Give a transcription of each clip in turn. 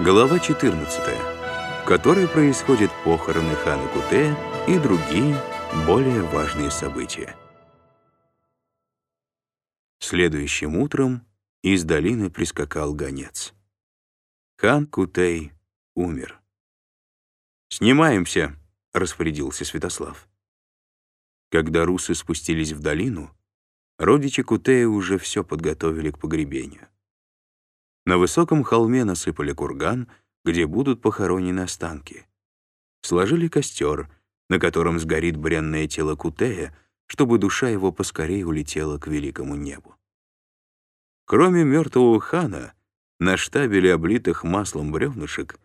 Глава 14, в которой происходят похороны хана Кутея и другие, более важные события. Следующим утром из долины прискакал гонец. Хан Кутей умер. «Снимаемся», — распорядился Святослав. Когда русы спустились в долину, родичи Кутея уже все подготовили к погребению. На высоком холме насыпали курган, где будут похоронены останки. Сложили костер, на котором сгорит бренное тело Кутея, чтобы душа его поскорее улетела к великому небу. Кроме мертвого хана, на штабеле облитых маслом бревнышек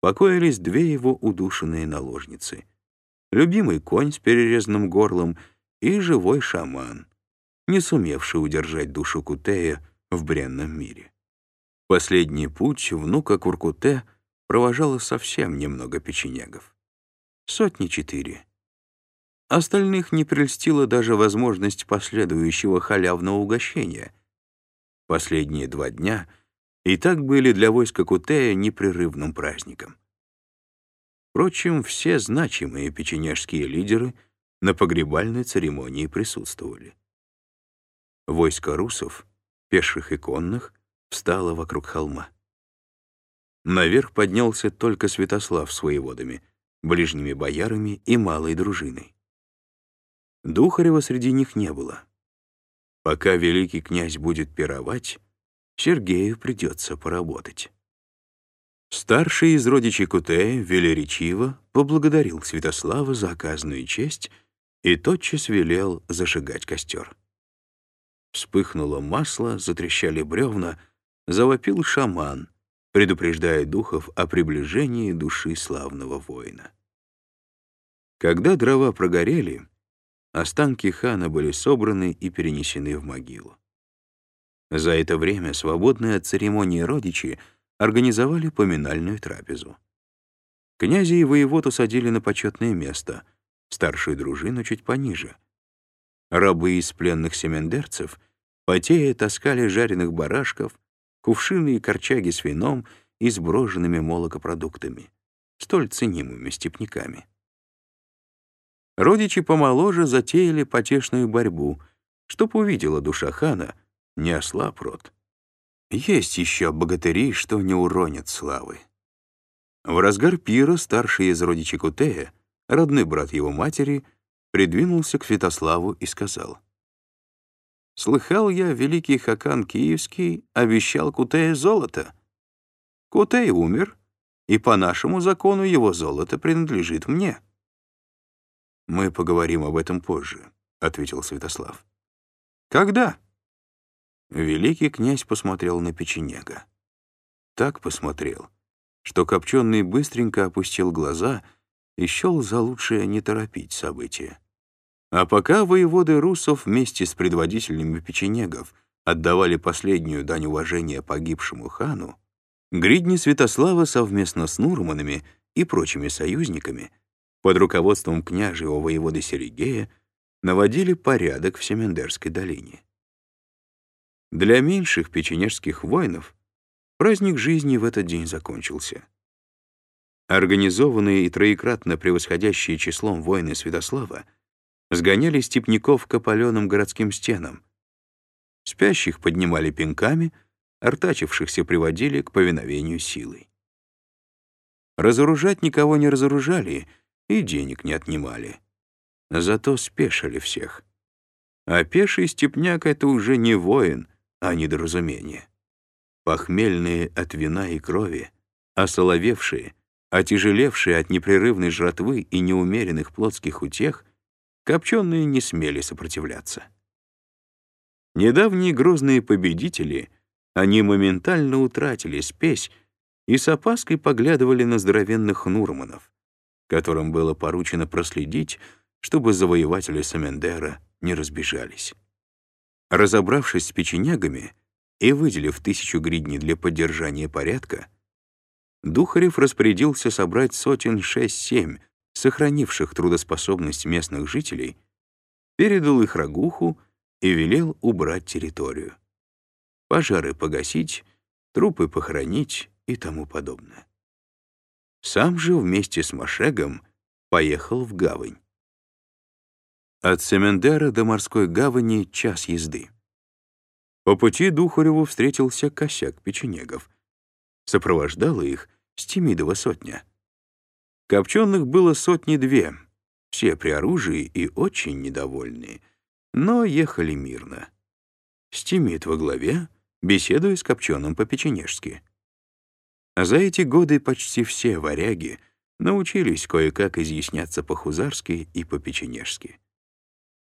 покоились две его удушенные наложницы. Любимый конь с перерезанным горлом и живой шаман, не сумевший удержать душу Кутея в бренном мире. Последний путь внука Куркуте провожало совсем немного печенегов. Сотни четыре. Остальных не прельстила даже возможность последующего халявного угощения. Последние два дня и так были для войска Кутея непрерывным праздником. Впрочем, все значимые печенежские лидеры на погребальной церемонии присутствовали. Войско русов, пеших и конных, встала вокруг холма. Наверх поднялся только Святослав с воеводами, ближними боярами и малой дружиной. Духарева среди них не было. Пока великий князь будет пировать, Сергею придется поработать. Старший из родичей Кутея, велеречиво, поблагодарил Святослава за оказанную честь и тотчас велел зажигать костер. Вспыхнуло масло, затрещали бревна — завопил шаман, предупреждая духов о приближении души славного воина. Когда дрова прогорели, останки хана были собраны и перенесены в могилу. За это время свободные от церемонии родичи организовали поминальную трапезу. Князя и воевод усадили на почетное место, старшую дружину чуть пониже. Рабы из пленных семендерцев, потея, таскали жареных барашков, кувшины и корчаги с вином и сброженными молокопродуктами, столь ценимыми степняками. Родичи помоложе затеяли потешную борьбу, чтоб увидела душа хана, не ослаб рот. Есть еще богатыри, что не уронят славы. В разгар пира старший из родичей Кутея, родной брат его матери, придвинулся к Святославу и сказал — Слыхал я, великий Хакан Киевский обещал Кутея золото. Кутей умер, и по нашему закону его золото принадлежит мне. «Мы поговорим об этом позже», — ответил Святослав. «Когда?» Великий князь посмотрел на печенега. Так посмотрел, что Копченый быстренько опустил глаза и счел за лучшее не торопить события. А пока воеводы русов вместе с предводителями печенегов отдавали последнюю дань уважения погибшему хану, гридни Святослава совместно с Нурманами и прочими союзниками под руководством княжьего воеводы Серегея наводили порядок в Семендерской долине. Для меньших печенежских воинов праздник жизни в этот день закончился. Организованные и троекратно превосходящие числом воины Святослава — сгоняли степняков к опаленным городским стенам. Спящих поднимали пинками, артачившихся приводили к повиновению силой. Разоружать никого не разоружали и денег не отнимали. Зато спешили всех. А пеший степняк — это уже не воин, а недоразумение. Похмельные от вина и крови, осоловевшие, отяжелевшие от непрерывной жратвы и неумеренных плотских утех — Копченые не смели сопротивляться. Недавние грозные победители, они моментально утратили спесь и с опаской поглядывали на здоровенных Нурманов, которым было поручено проследить, чтобы завоеватели Самендера не разбежались. Разобравшись с печенягами и выделив тысячу гридней для поддержания порядка, Духарев распорядился собрать сотен шесть-семь сохранивших трудоспособность местных жителей, передал их Рагуху и велел убрать территорию. Пожары погасить, трупы похоронить, и тому подобное. Сам же вместе с Машегом поехал в гавань. От Семендера до морской гавани час езды. По пути Духареву встретился косяк печенегов. Сопровождала их Стемидова сотня. Копченых было сотни-две, все при оружии и очень недовольные, но ехали мирно. Стимит во главе, беседуя с Копченым по-печенежски. А за эти годы почти все варяги научились кое-как изъясняться по-хузарски и по-печенежски.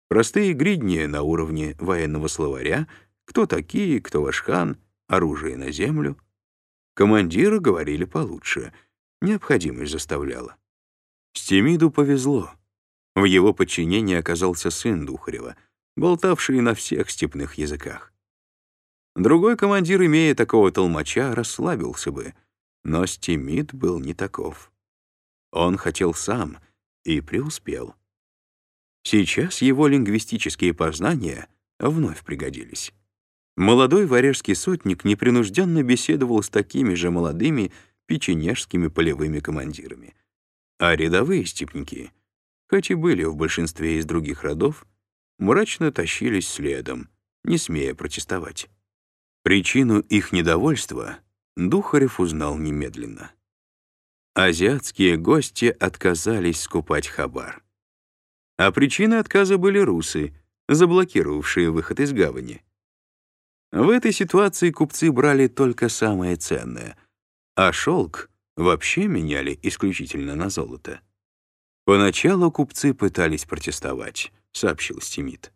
Простые гридни на уровне военного словаря, кто такие, кто ваш хан, оружие на землю. Командиры говорили получше, необходимость заставляла. Стемиду повезло. В его подчинении оказался сын Духарева, болтавший на всех степных языках. Другой командир, имея такого толмача, расслабился бы, но Стемид был не таков. Он хотел сам и преуспел. Сейчас его лингвистические познания вновь пригодились. Молодой варяжский сотник непринужденно беседовал с такими же молодыми печенежскими полевыми командирами. А рядовые степники, хоть и были в большинстве из других родов, мрачно тащились следом, не смея протестовать. Причину их недовольства Духарев узнал немедленно. Азиатские гости отказались скупать хабар. А причиной отказа были русы, заблокировавшие выход из гавани. В этой ситуации купцы брали только самое ценное, а шелк вообще меняли исключительно на золото. Поначалу купцы пытались протестовать, сообщил Стимит.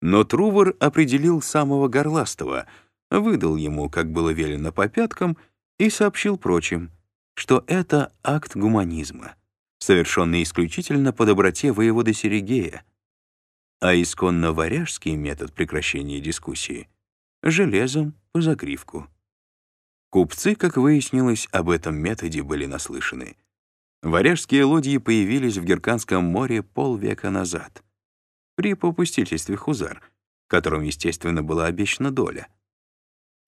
Но Трувор определил самого горластого, выдал ему, как было велено по пяткам, и сообщил прочим, что это акт гуманизма совершенный исключительно по доброте воеводы Серегея, а исконно варяжский метод прекращения дискуссии — железом по загривку. Купцы, как выяснилось, об этом методе были наслышаны. Варяжские лодьи появились в Герканском море полвека назад, при попустительстве хузар, которым, естественно, была обещана доля.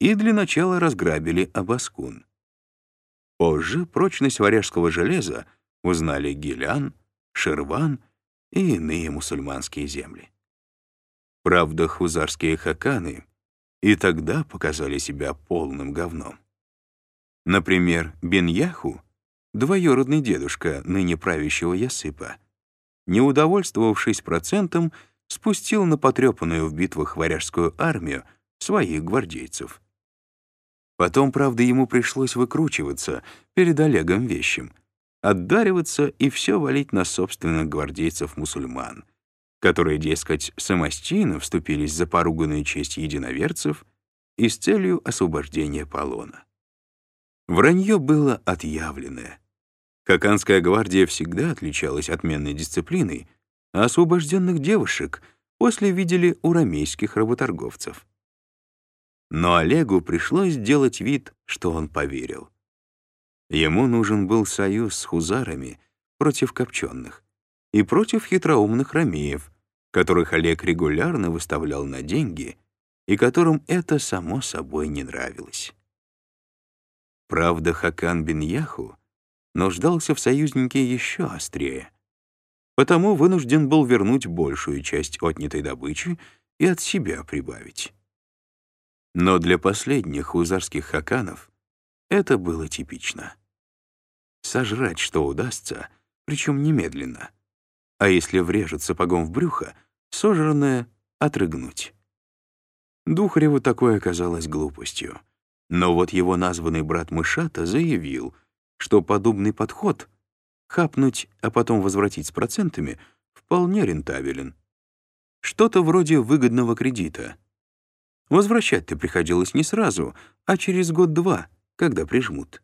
И для начала разграбили Абаскун. Позже прочность варяжского железа узнали Гилян, Шерван и иные мусульманские земли. Правда, хузарские хаканы и тогда показали себя полным говном. Например, Беньяху, двоюродный дедушка ныне правящего Ясыпа, не удовольствовавшись процентом, спустил на потрепанную в битвах варяжскую армию своих гвардейцев. Потом, правда, ему пришлось выкручиваться перед Олегом Вещим — отдариваться и все валить на собственных гвардейцев-мусульман, которые, дескать, самостийно вступились за поруганную честь единоверцев и с целью освобождения полона. Вранье было отъявленное. Хаканская гвардия всегда отличалась отменной дисциплиной, а освобожденных девушек после видели у рамейских работорговцев. Но Олегу пришлось сделать вид, что он поверил — Ему нужен был союз с хузарами против копченых и против хитроумных ромеев, которых Олег регулярно выставлял на деньги и которым это само собой не нравилось. Правда, Хакан бин Яху нуждался в союзнике еще острее, потому вынужден был вернуть большую часть отнятой добычи и от себя прибавить. Но для последних хузарских хаканов это было типично. Сожрать, что удастся, причем немедленно. А если врежет сапогом в брюхо, сожранное — отрыгнуть. Духареву такое оказалось глупостью. Но вот его названный брат Мышата заявил, что подобный подход — хапнуть, а потом возвратить с процентами — вполне рентабелен. Что-то вроде выгодного кредита. Возвращать-то приходилось не сразу, а через год-два — когда прижмут.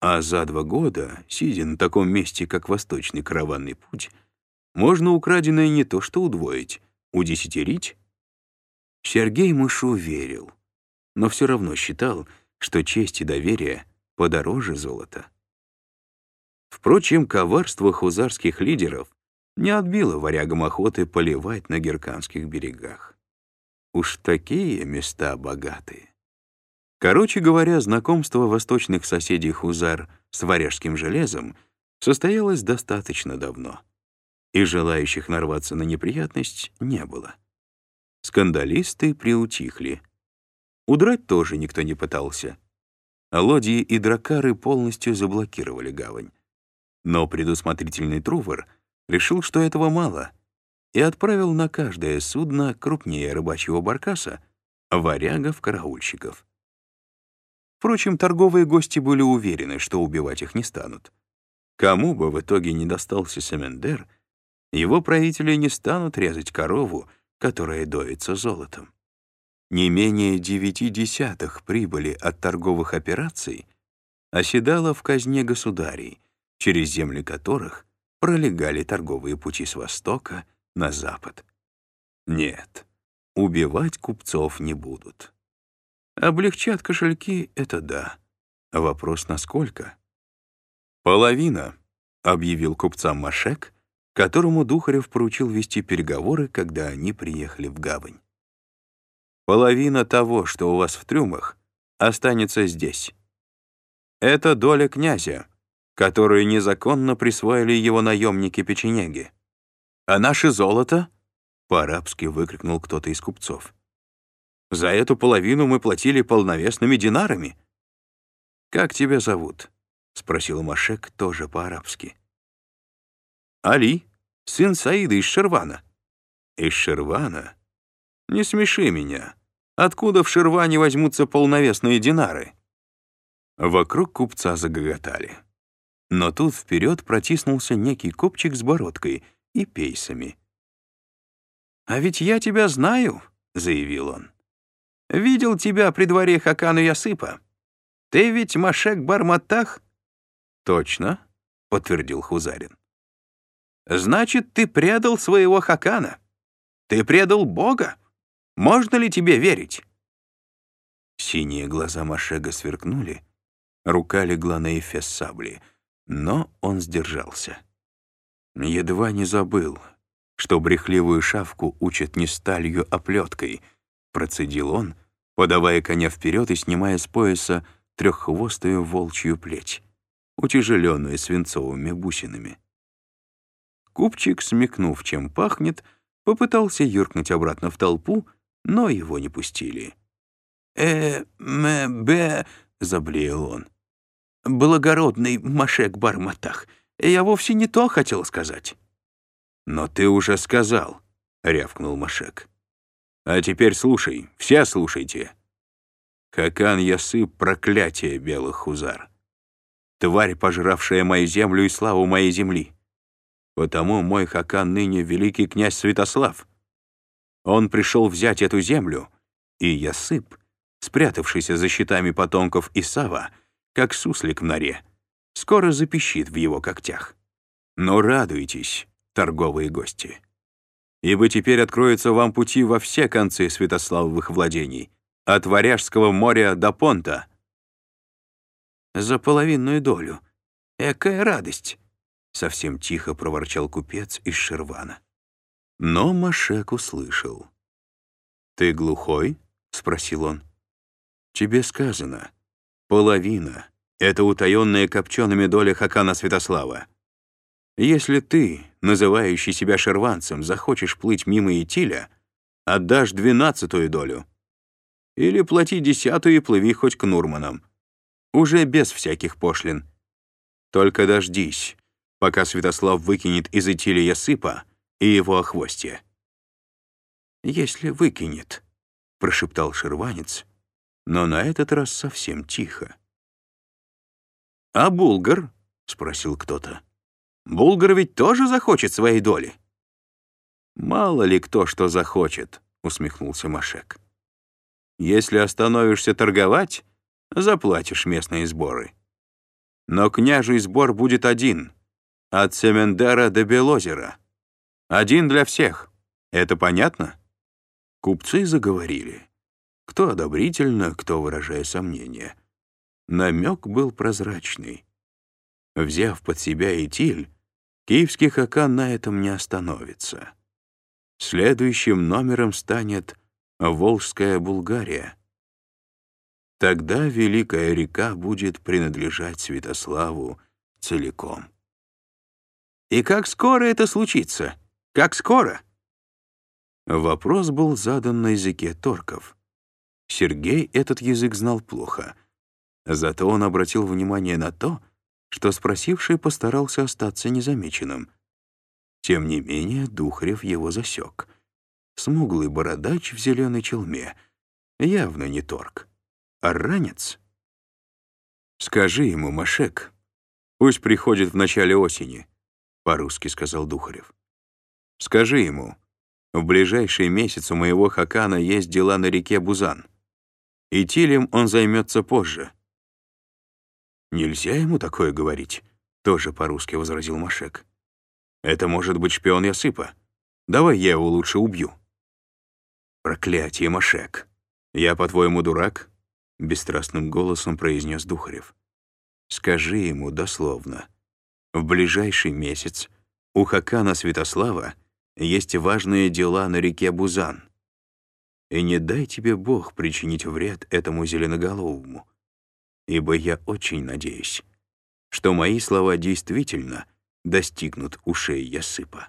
А за два года, сидя на таком месте, как Восточный караванный путь, можно украденное не то что удвоить, удесятерить. Сергей Мышу верил, но все равно считал, что честь и доверие подороже золота. Впрочем, коварство хузарских лидеров не отбило варягам охоты поливать на герканских берегах. Уж такие места богатые. Короче говоря, знакомство восточных соседей Хузар с варяжским железом состоялось достаточно давно, и желающих нарваться на неприятность не было. Скандалисты приутихли. Удрать тоже никто не пытался. Лодии и дракары полностью заблокировали гавань. Но предусмотрительный Трувор решил, что этого мало, и отправил на каждое судно крупнее рыбачьего баркаса варягов-караульщиков. Впрочем, торговые гости были уверены, что убивать их не станут. Кому бы в итоге не достался Семендер, его правители не станут резать корову, которая доится золотом. Не менее девяти десятых прибыли от торговых операций оседало в казне государей, через земли которых пролегали торговые пути с востока на запад. Нет, убивать купцов не будут. Облегчат кошельки — это да. Вопрос насколько? «Половина», — объявил купцам Машек, которому Духарев поручил вести переговоры, когда они приехали в гавань. «Половина того, что у вас в трюмах, останется здесь. Это доля князя, которую незаконно присвоили его наемники-печенеги. А наше золото?» — по-арабски выкрикнул кто-то из купцов. За эту половину мы платили полновесными динарами. «Как тебя зовут?» — спросил Машек тоже по-арабски. «Али, сын Саида из Шервана». «Из Шервана? Не смеши меня. Откуда в Шерване возьмутся полновесные динары?» Вокруг купца загоготали. Но тут вперед протиснулся некий копчик с бородкой и пейсами. «А ведь я тебя знаю», — заявил он. Видел тебя при дворе Хакана Ясыпа. Ты ведь Машек Барматах?» «Точно», — подтвердил Хузарин. «Значит, ты предал своего Хакана. Ты предал Бога. Можно ли тебе верить?» Синие глаза Машега сверкнули, рука легла на эфес сабли, но он сдержался. Едва не забыл, что брехливую шавку учат не сталью, а плеткой — процедил он, подавая коня вперед и снимая с пояса треххвостую волчью плеть, утяжеленную свинцовыми бусинами. Купчик, смекнув, чем пахнет, попытался юркнуть обратно в толпу, но его не пустили. «Э, мэ, бе», — заблеял он. «Благородный Машек Барматах, я вовсе не то хотел сказать». «Но ты уже сказал», — рявкнул Машек. А теперь слушай, все слушайте. Хакан Ясып — проклятие белых хузар. Тварь, пожравшая мою землю и славу моей земли. Потому мой Хакан ныне великий князь Святослав. Он пришел взять эту землю, и Ясып, спрятавшийся за щитами потомков Исава, как суслик в норе, скоро запищит в его когтях. Но радуйтесь, торговые гости ибо теперь откроются вам пути во все концы Святославовых владений, от Варяжского моря до Понта. За половинную долю. Экая радость! Совсем тихо проворчал купец из Шервана. Но Машек услышал. «Ты глухой?» — спросил он. «Тебе сказано. Половина — это утаённая копчеными доля Хакана Святослава. Если ты, называющий себя шерванцем, захочешь плыть мимо Итиля, отдашь двенадцатую долю. Или плати десятую и плыви хоть к Нурманам. Уже без всяких пошлин. Только дождись, пока Святослав выкинет из Итиля Ясыпа и его охвостье. «Если выкинет», — прошептал шерванец, но на этот раз совсем тихо. «А булгар?» — спросил кто-то. Булгар ведь тоже захочет своей доли». «Мало ли кто что захочет», — усмехнулся Машек. «Если остановишься торговать, заплатишь местные сборы. Но княжий сбор будет один, от Семендера до Белозера. Один для всех. Это понятно?» Купцы заговорили. Кто одобрительно, кто выражая сомнения. Намек был прозрачный. Взяв под себя Итиль, Киевский Хакан на этом не остановится. Следующим номером станет Волжская Булгария. тогда Великая река будет принадлежать Святославу целиком. «И как скоро это случится? Как скоро?» Вопрос был задан на языке торков. Сергей этот язык знал плохо. Зато он обратил внимание на то, что спросивший постарался остаться незамеченным. Тем не менее, Духарев его засек. Смуглый бородач в зеленой челме. Явно не торг. А ранец? «Скажи ему, Машек, пусть приходит в начале осени», — по-русски сказал Духарев. «Скажи ему, в ближайший месяц у моего Хакана есть дела на реке Бузан. И Тилем он займется позже». «Нельзя ему такое говорить», — тоже по-русски возразил Машек. «Это может быть шпион Ясыпа. Давай я его лучше убью». «Проклятие, Машек! Я, по-твоему, дурак?» — бесстрастным голосом произнес Духарев. «Скажи ему дословно. В ближайший месяц у Хакана Святослава есть важные дела на реке Бузан. И не дай тебе Бог причинить вред этому зеленоголовому, ибо я очень надеюсь, что мои слова действительно достигнут ушей Ясыпа.